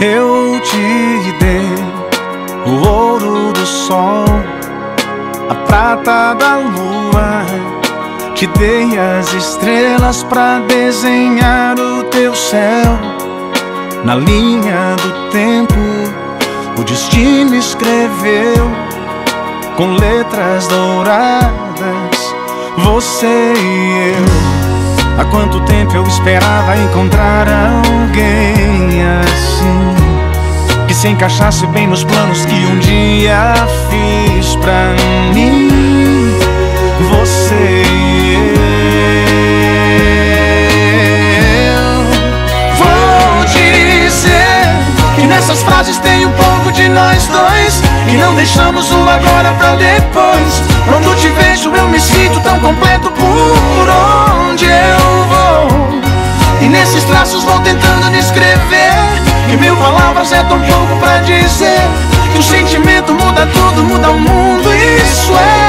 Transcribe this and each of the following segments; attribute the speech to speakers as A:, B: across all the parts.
A: Eu te dei o ouro do sol, a prata da lua. Te dei as estrelas para desenhar o teu céu. Na linha do tempo, o destino escreveu com letras douradas você e eu. Há quanto tempo eu esperava encontrar alguém se encaixasse bem nos planos que um dia fiz pra mim. Você e eu. Vou dizer que nessas frases tem um pouco de nós dois. Que não deixamos o agora pra depois. Quando te vejo, eu me sinto tão completo por onde eu vou. E nesses traços é tão pouco pra dizer. Que o sentimento muda tudo, muda o mundo. Isso é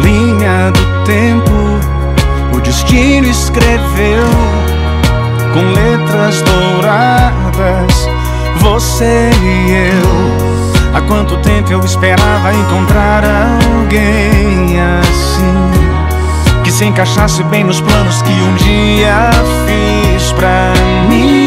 A: linha do tempo, o destino escreveu com letras douradas você e eu. Há quanto tempo eu esperava encontrar alguém assim que se encaixasse bem nos planos que um dia fiz pra mim.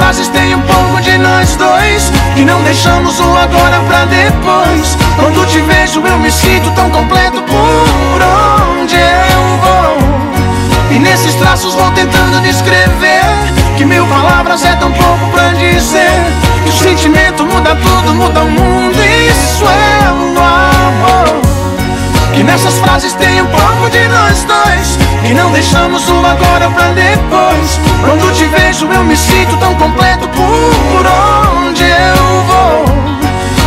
A: Frases tem um pouco de nós dois. E não deixamos o agora pra depois. Quando te vejo, eu me sinto tão completo por onde eu vou. E nesses traços vou tentando descrever. Que mil palavras é tão pouco pra dizer. Que o sentimento muda tudo, muda o mundo. Isso é o amor. Nessas frases tem um pouco de nós dois. Que não deixamos o agora pra depois. Quando te vejo eu me sinto tão completo por onde eu vou.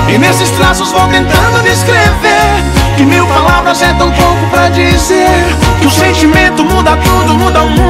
A: E nesses traços vou tentando descrever Que mil palavras é tão pouco pra dizer. Que o sentimento muda tudo, muda o mundo